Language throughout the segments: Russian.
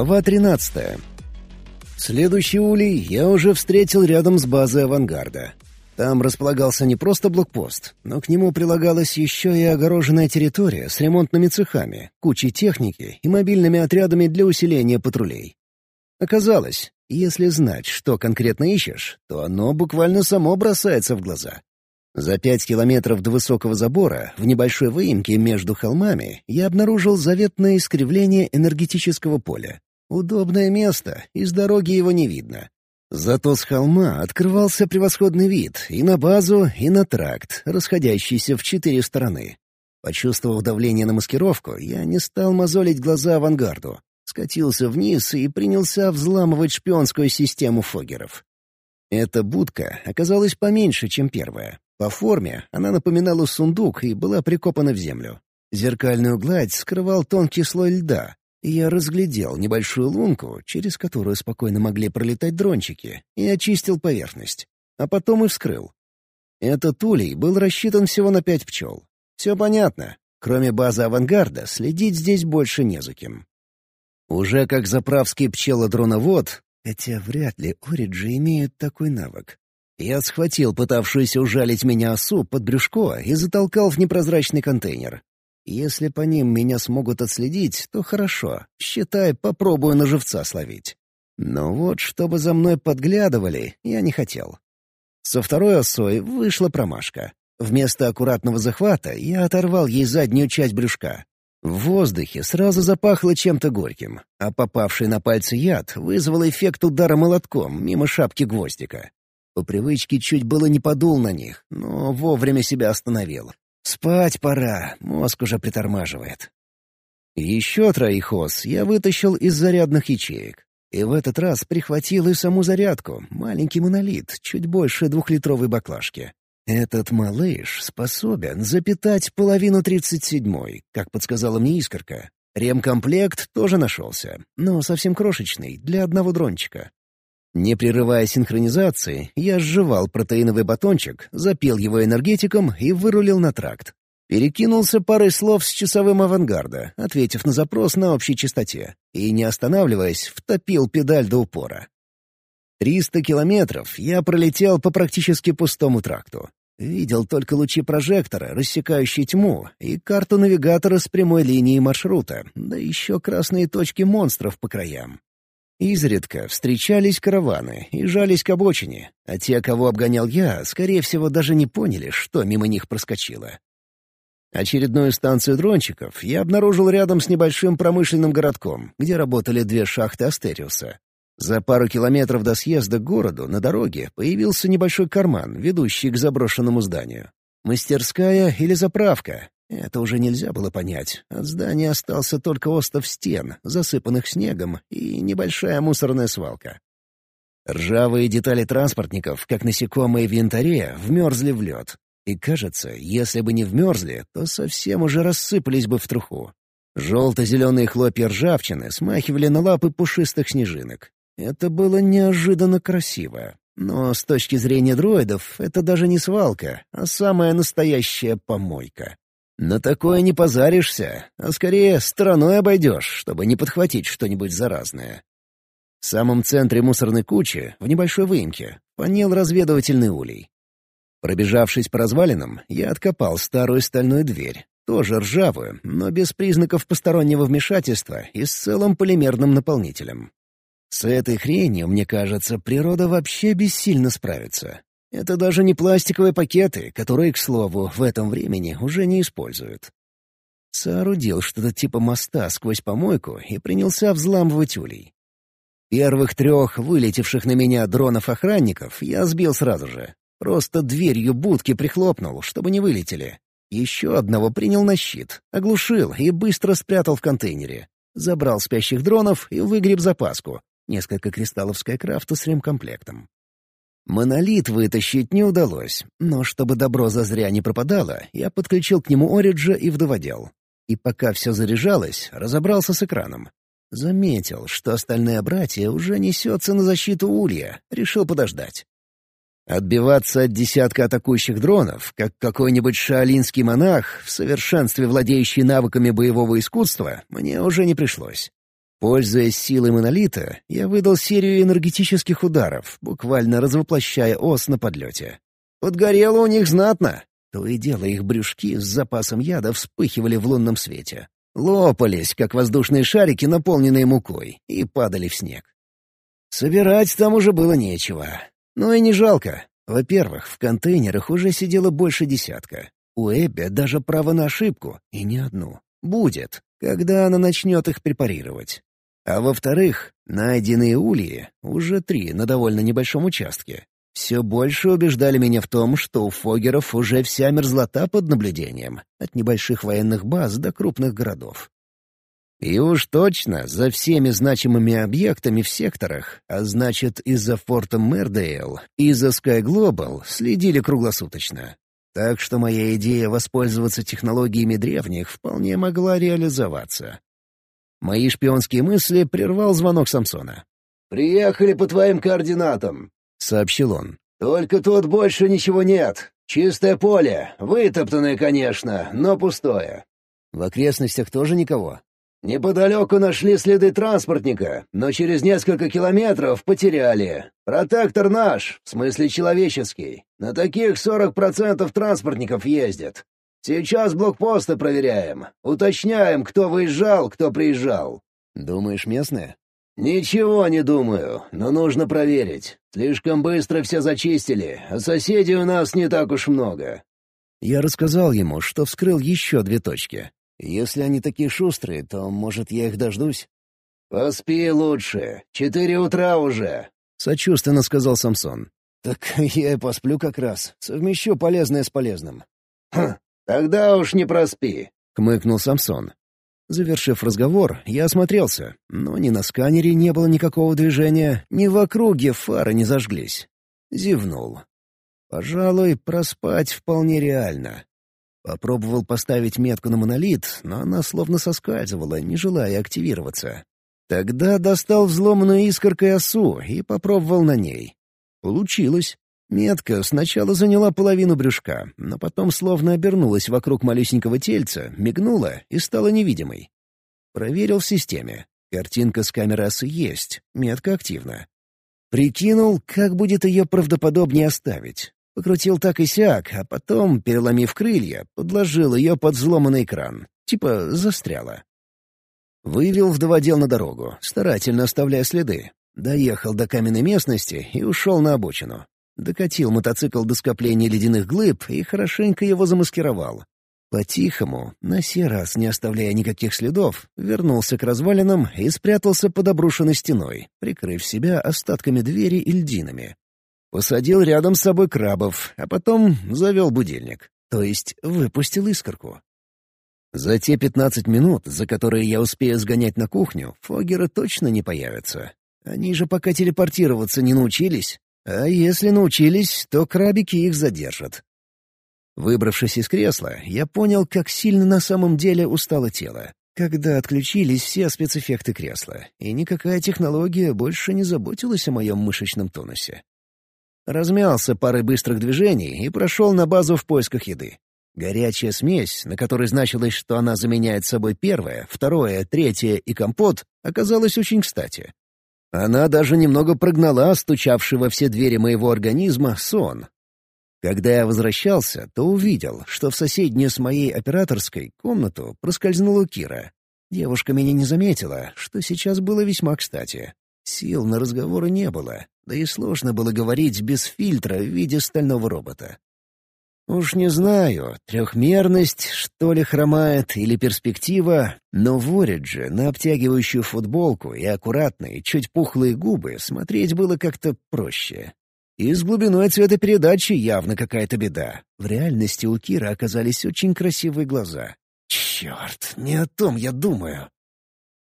Глава 13. Следующий улей я уже встретил рядом с базой авангарда. Там располагался не просто блокпост, но к нему прилагалась еще и огороженная территория с ремонтными цехами, кучей техники и мобильными отрядами для усиления патрулей. Оказалось, если знать, что конкретно ищешь, то оно буквально само бросается в глаза. За пять километров до высокого забора, в небольшой выемке между холмами, я обнаружил заветное искривление энергетического поля. Удобное место, из дороги его не видно. Зато с холма открывался превосходный вид и на базу, и на тракт, расходящийся в четыре стороны. Почувствовав давление на маскировку, я не стал мозолить глаза авангарду, скатился вниз и принялся взламывать шпионскую систему фогеров. Эта будка оказалась поменьше, чем первая, по форме она напоминала сундук и была прикопана в землю. Зеркальную гладь скрывал тонкий слой льда, я разглядел небольшую лунку, через которую спокойно могли пролетать дрончики, и очистил поверхность. А потом и вскрыл. Этот улей был рассчитан всего на пять пчел. Все понятно. Кроме базы авангарда, следить здесь больше не за кем. Уже как заправский пчелодроновод, хотя вряд ли Ориджи имеют такой навык, я схватил пытавшуюся ужалить меня осу под брюшко и затолкал в непрозрачный контейнер. Если по ним меня смогут отследить, то хорошо. Считай, попробую на живца словить. Но вот чтобы за мной подглядывали, я не хотел. Со второй осой вышла промашка. Вместо аккуратного захвата я оторвал ей заднюю часть брюшка. В воздухе сразу запахло чем-то горьким, а попавший на пальцы яд вызвал эффект удара молотком мимо шапки гвоздика. По привычке чуть было не подул на них, но вовремя себя остановил. Спать пора, мозг уже притормаживает. Еще троих ос я вытащил из зарядных ячеек. И в этот раз прихватил и саму зарядку, маленький монолит, чуть больше двухлитровой баклажки. Этот малыш способен запитать половину тридцать седьмой, как подсказала мне искорка. Ремкомплект тоже нашелся, но совсем крошечный, для одного дрончика. Не прерывая синхронизации, я сживал протеиновый батончик, запил его энергетиком и вырулил на тракт. Перекинулся парой слов с часовым авангарда, ответив на запрос на общей частоте, и, не останавливаясь, втопил педаль до упора. Триста километров я пролетел по практически пустому тракту. Видел только лучи прожектора, рассекающие тьму, и карту навигатора с прямой линией маршрута, да еще красные точки монстров по краям. Изредка встречались караваны и жались к обочине, а те, кого обгонял я, скорее всего, даже не поняли, что мимо них проскочило. Очередную станцию дрончиков я обнаружил рядом с небольшим промышленным городком, где работали две шахты Астериуса. За пару километров до съезда к городу на дороге появился небольшой карман, ведущий к заброшенному зданию. Мастерская или заправка, это уже нельзя было понять. От здания остался только остов стен, засыпанных снегом, и небольшая мусорная свалка. Ржавые детали транспортников, как насекомые в янтаре, вмерзли в лед. И кажется, если бы не вмерзли, то совсем уже рассыпались бы в труху. Желто-зеленые хлопья ржавчины смахивали на лапы пушистых снежинок. Это было неожиданно красиво. Но с точки зрения дроидов, это даже не свалка, а самая настоящая помойка. На такое не позаришься, а скорее стороной обойдешь, чтобы не подхватить что-нибудь заразное. В самом центре мусорной кучи, в небольшой выемке, понел разведывательный улей. Пробежавшись по развалинам, я откопал старую стальную дверь, тоже ржавую, но без признаков постороннего вмешательства и с целым полимерным наполнителем. С этой хренью, мне кажется, природа вообще бессильно справится. Это даже не пластиковые пакеты, которые, к слову, в этом времени уже не используют. Соорудил что-то типа моста сквозь помойку и принялся взламывать улей. Первых трех вылетевших на меня дронов-охранников я сбил сразу же. Просто дверью будки прихлопнул, чтобы не вылетели. Еще одного принял на щит, оглушил и быстро спрятал в контейнере. Забрал спящих дронов и выгреб запаску. Несколько кристаллов Скайкрафта с ремкомплектом. Монолит вытащить не удалось, но чтобы добро зазря не пропадало, я подключил к нему Ориджа и вдоводел. И пока все заряжалось, разобрался с экраном. Заметил, что остальные братья уже несется на защиту Улья, решил подождать. Отбиваться от десятка атакующих дронов, как какой-нибудь шаолинский монах, в совершенстве владеющий навыками боевого искусства, мне уже не пришлось. Пользуясь силой монолита, я выдал серию энергетических ударов, буквально развоплощая ос на подлете. Подгорело у них знатно. То и дело их брюшки с запасом яда вспыхивали в лунном свете. Лопались, как воздушные шарики, наполненные мукой, и падали в снег. Собирать там уже было нечего. Ну и не жалко. Во-первых, в контейнерах уже сидело больше десятка. У Эбби даже право на ошибку, и не одну. Будет, когда она начнет их препарировать. А во-вторых, найденные ульи, уже три на довольно небольшом участке, все больше убеждали меня в том, что у Фогеров уже вся мерзлота под наблюдением, от небольших военных баз до крупных городов. И уж точно за всеми значимыми объектами в секторах, а значит и за фортом Мердейл, и за Sky Global следили круглосуточно. Так что моя идея воспользоваться технологиями древних вполне могла реализоваться. Мои шпионские мысли прервал звонок Самсона. «Приехали по твоим координатам», — сообщил он. «Только тут больше ничего нет. Чистое поле, вытоптанное, конечно, но пустое». «В окрестностях тоже никого?» «Неподалеку нашли следы транспортника, но через несколько километров потеряли. Протектор наш, в смысле человеческий. На таких сорок процентов транспортников ездят. Сейчас блокпосты проверяем. Уточняем, кто выезжал, кто приезжал». «Думаешь, местные?» «Ничего не думаю, но нужно проверить. Слишком быстро все зачистили, а соседей у нас не так уж много». Я рассказал ему, что вскрыл еще две точки. Если они такие шустрые, то, может, я их дождусь?» «Поспи лучше. Четыре утра уже», — сочувственно сказал Самсон. «Так я и посплю как раз. Совмещу полезное с полезным». «Хм, тогда уж не проспи», — хмыкнул Самсон. Завершив разговор, я осмотрелся, но ни на сканере не было никакого движения, ни в округе фары не зажглись. Зевнул. Пожалуй, проспать вполне реально. Попробовал поставить метку на монолит, но она словно соскальзывала, не желая активироваться. Тогда достал взломанную искоркой осу и попробовал на ней. Получилось. Метка сначала заняла половину брюшка, но потом словно обернулась вокруг малюсенького тельца, мигнула и стала невидимой. Проверил в системе. Картинка с камеры осы есть, метка активна. Прикинул, как будет ее правдоподобнее оставить. Покрутил так и сяк, а потом, переломив крылья, подложил ее под взломанный экран. Типа застряла. Вывел вдоводел на дорогу, старательно оставляя следы. Доехал до каменной местности и ушел на обочину. Докатил мотоцикл до скопления ледяных глыб и хорошенько его замаскировал. По-тихому, на сей раз не оставляя никаких следов, вернулся к развалинам и спрятался под обрушенной стеной, прикрыв себя остатками двери и льдинами. Посадил рядом с собой крабов, а потом завел будильник. То есть выпустил искорку. За те пятнадцать минут, за которые я успею сгонять на кухню, фогеры точно не появятся. Они же пока телепортироваться не научились. А если научились, то крабики их задержат. Выбравшись из кресла, я понял, как сильно на самом деле устало тело, когда отключились все спецэффекты кресла, и никакая технология больше не заботилась о моем мышечном тонусе. Размялся парой быстрых движений и прошел на базу в поисках еды. Горячая смесь, на которой значилось, что она заменяет собой первое, второе, третье и компот, оказалась очень кстати. Она даже немного прогнала стучавший во все двери моего организма сон. Когда я возвращался, то увидел, что в соседнюю с моей операторской комнату проскользнула Кира. Девушка меня не заметила, что сейчас было весьма кстати. Сил на разговоры не было, да и сложно было говорить без фильтра в виде стального робота. Уж не знаю, трехмерность, что ли, хромает, или перспектива, но в Оридже на обтягивающую футболку и аккуратные, чуть пухлые губы смотреть было как-то проще. И с глубиной цветопередачи явно какая-то беда. В реальности у Кира оказались очень красивые глаза. Черт, не о том я думаю.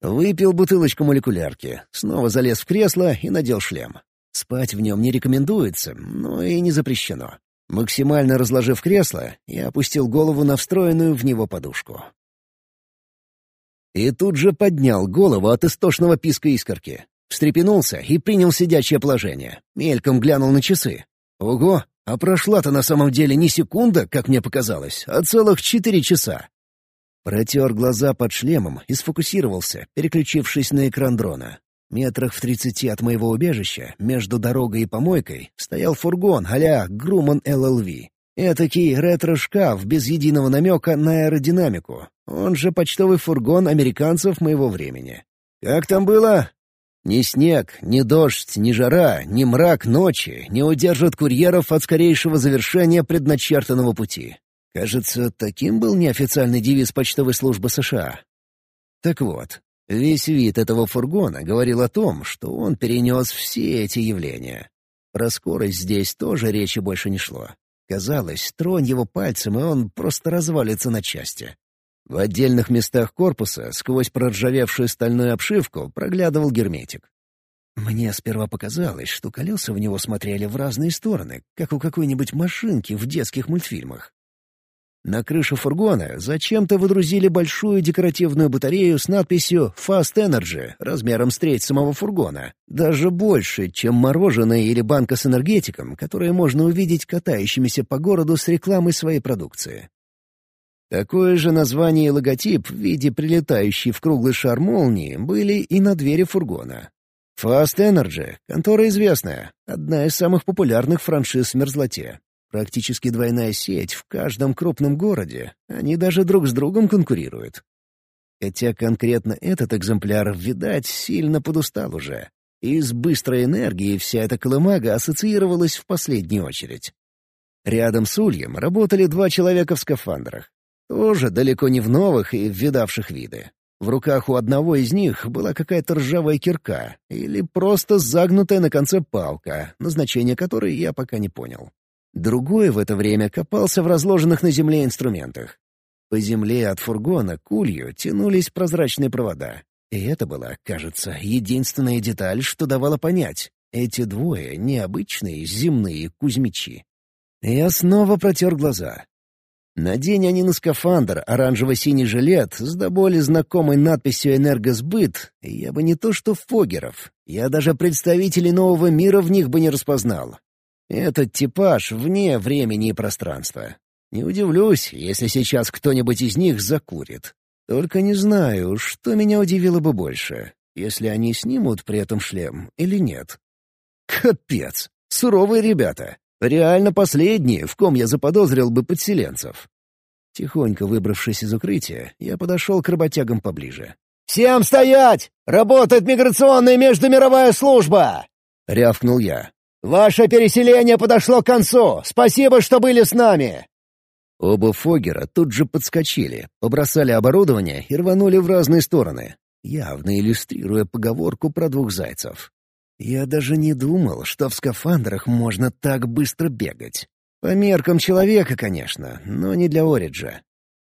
Выпил бутылочку молекулярки, снова залез в кресло и надел шлем. Спать в нем не рекомендуется, но и не запрещено. Максимально разложив кресло, я опустил голову на встроенную в него подушку. И тут же поднял голову от истошного писка искорки. Встрепенулся и принял сидячее положение. Мельком глянул на часы. Ого, а прошла-то на самом деле не секунда, как мне показалось, а целых четыре часа. Протер глаза под шлемом и сфокусировался, переключившись на экран дрона. Метрах в тридцати от моего убежища, между дорогой и помойкой, стоял фургон а-ля Груман ЛЛВ. Этакий ретро-шкаф без единого намека на аэродинамику. Он же почтовый фургон американцев моего времени. Как там было? Ни снег, ни дождь, ни жара, ни мрак ночи не удержат курьеров от скорейшего завершения предначертанного пути. Кажется, таким был неофициальный девиз почтовой службы США. Так вот, весь вид этого фургона говорил о том, что он перенес все эти явления. Про скорость здесь тоже речи больше не шло. Казалось, тронь его пальцем, и он просто развалится на части. В отдельных местах корпуса сквозь проржавевшую стальную обшивку проглядывал герметик. Мне сперва показалось, что колеса в него смотрели в разные стороны, как у какой-нибудь машинки в детских мультфильмах. На крышу фургона зачем-то выдрузили большую декоративную батарею с надписью «Fast Energy» размером с треть самого фургона. Даже больше, чем мороженое или банка с энергетиком, которые можно увидеть катающимися по городу с рекламой своей продукции. Такое же название и логотип в виде прилетающей в круглый шар молнии были и на двери фургона. Fast Energy — контора известная, одна из самых популярных франшиз в мерзлоте. Практически двойная сеть в каждом крупном городе. Они даже друг с другом конкурируют. Хотя конкретно этот экземпляр, видать, сильно подустал уже. И с быстрой энергией вся эта колымага ассоциировалась в последнюю очередь. Рядом с Ульем работали два человека в скафандрах. Тоже далеко не в новых и видавших виды. В руках у одного из них была какая-то ржавая кирка или просто загнутая на конце палка, назначение которой я пока не понял. Другой в это время копался в разложенных на земле инструментах. По земле от фургона к улью тянулись прозрачные провода. И это была, кажется, единственная деталь, что давала понять. Эти двое — необычные земные кузьмичи. Я снова протер глаза. Надень они на скафандр оранжево-синий жилет с до боли знакомой надписью «Энергосбыт», я бы не то что фогеров, я даже представителей нового мира в них бы не распознал. Этот типаж вне времени и пространства. Не удивлюсь, если сейчас кто-нибудь из них закурит. Только не знаю, что меня удивило бы больше, если они снимут при этом шлем или нет. Капец! Суровые ребята. Реально последние, в ком я заподозрил бы подселенцев. Тихонько выбравшись из укрытия, я подошел к работягам поближе. «Всем стоять! Работает миграционная междумировая служба!» — рявкнул я. «Ваше переселение подошло к концу! Спасибо, что были с нами!» Оба Фогера тут же подскочили, побросали оборудование и рванули в разные стороны, явно иллюстрируя поговорку про двух зайцев. Я даже не думал, что в скафандрах можно так быстро бегать. По меркам человека, конечно, но не для Ориджа.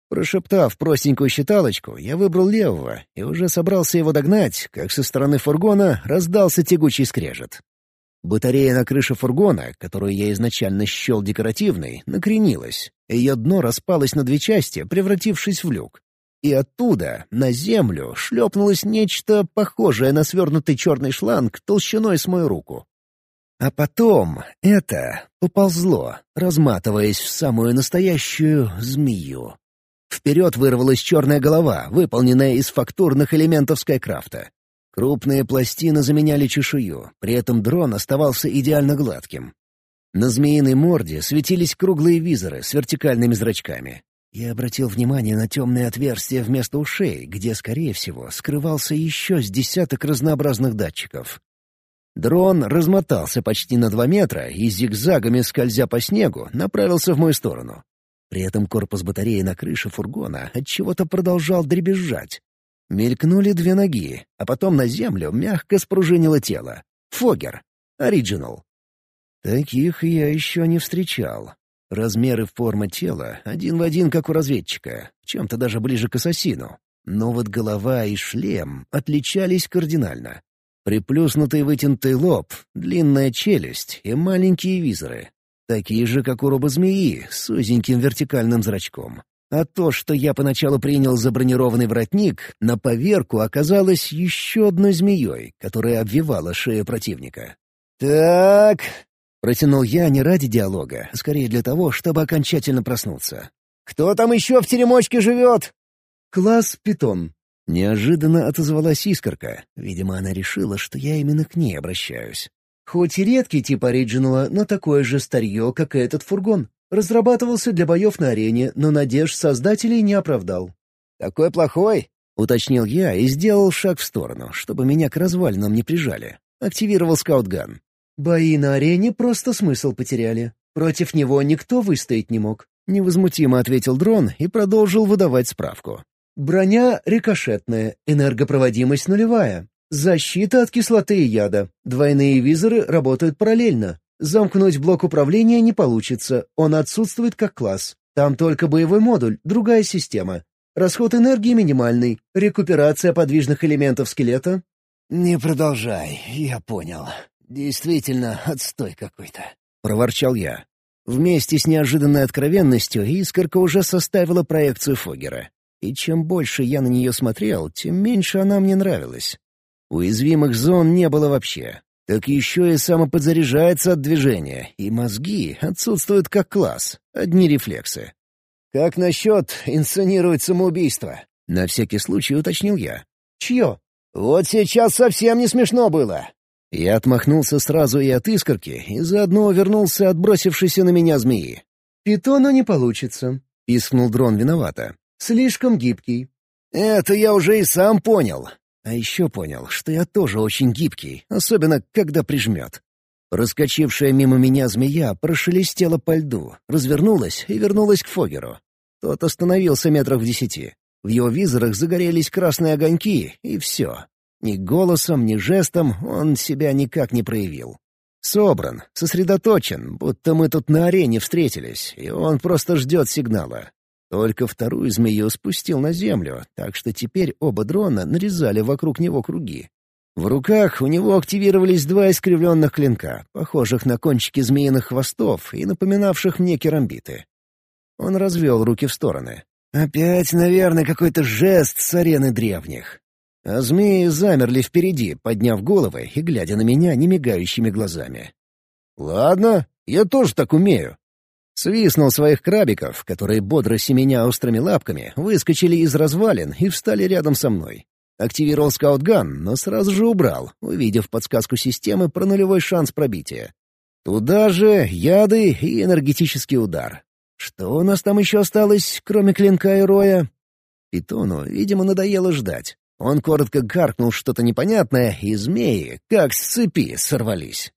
Прошептав простенькую считалочку, я выбрал левого и уже собрался его догнать, как со стороны фургона раздался тягучий скрежет. Батарея на крыше фургона, которую я изначально счел декоративной, накренилась. Ее дно распалось на две части, превратившись в люк и оттуда на землю шлепнулось нечто похожее на свернутый черный шланг толщиной с мою руку. А потом это поползло, разматываясь в самую настоящую змею. Вперед вырвалась черная голова, выполненная из фактурных элементов Скайкрафта. Крупные пластины заменяли чешую, при этом дрон оставался идеально гладким. На змеиной морде светились круглые визоры с вертикальными зрачками. Я обратил внимание на темные отверстия вместо ушей, где, скорее всего, скрывался еще с десяток разнообразных датчиков. Дрон размотался почти на два метра и, зигзагами скользя по снегу, направился в мою сторону. При этом корпус батареи на крыше фургона отчего-то продолжал дребезжать. Мелькнули две ноги, а потом на землю мягко спружинило тело. Фогер. Оригинал. Таких я еще не встречал. Размеры формы тела один в один, как у разведчика, чем-то даже ближе к ассасину. Но вот голова и шлем отличались кардинально. Приплюснутый вытянутый лоб, длинная челюсть и маленькие визоры. Такие же, как у робозмеи, с узеньким вертикальным зрачком. А то, что я поначалу принял за бронированный воротник, на поверку оказалось еще одной змеей, которая обвивала шею противника. «Так, Протянул я не ради диалога, а скорее для того, чтобы окончательно проснуться. «Кто там еще в теремочке живет?» «Класс питон». Неожиданно отозвалась искорка. Видимо, она решила, что я именно к ней обращаюсь. Хоть и редкий тип оригинала, но такое же старье, как и этот фургон. Разрабатывался для боев на арене, но надежд создателей не оправдал. «Такой плохой?» — уточнил я и сделал шаг в сторону, чтобы меня к развалинам не прижали. Активировал скаутган. «Бои на арене просто смысл потеряли. Против него никто выстоять не мог», — невозмутимо ответил дрон и продолжил выдавать справку. «Броня рикошетная, энергопроводимость нулевая, Защита от кислоты и яда. Двойные визоры работают параллельно. Замкнуть блок управления не получится, он отсутствует как класс. Там только боевой модуль, другая система. Расход энергии минимальный. Рекуперация подвижных элементов скелета. «Не продолжай, я понял. Действительно, отстой какой-то», — проворчал я. Вместе с неожиданной откровенностью Искорка уже составила проекцию Фогера. И чем больше я на нее смотрел, тем меньше она мне нравилась. Уязвимых зон не было вообще. Так еще и самоподзаряжается от движения, и мозги отсутствуют как класс, одни рефлексы. «Как насчет инсценировать самоубийство?» — на всякий случай уточнил я. «Чье?» «Вот сейчас совсем не смешно было!» Я отмахнулся сразу и от искорки, и заодно вернулся отбросившийся на меня змеи. «Питону не получится», — пискнул дрон виновато. «Слишком гибкий». «Это я уже и сам понял. А еще понял, что я тоже очень гибкий, особенно когда прижмет. Раскочившая мимо меня змея прошелестела по льду, развернулась и вернулась к Фогеру. Тот остановился метрах в десяти. В его визорах загорелись красные огоньки, и все. Ни голосом, ни жестом он себя никак не проявил. Собран, сосредоточен, будто мы тут на арене встретились, и он просто ждет сигнала. Только вторую змею спустил на землю, так что теперь оба дрона нарезали вокруг него круги. В руках у него активировались два искривленных клинка, похожих на кончики змеиных хвостов и напоминавших мне керамбиты. Он развел руки в стороны. Опять, наверное, какой-то жест с арены древних. А змеи замерли впереди, подняв головы и глядя на меня немигающими глазами. «Ладно, я тоже так умею», Свистнул своих крабиков, которые бодро семеня острыми лапками, выскочили из развалин и встали рядом со мной. Активировал скаутган, но сразу же убрал, увидев подсказку системы про нулевой шанс пробития. Туда же яды и энергетический удар. Что у нас там еще осталось, кроме клинка и роя? Питону, видимо, надоело ждать. Он коротко гаркнул что-то непонятное, и змеи, как с цепи, сорвались.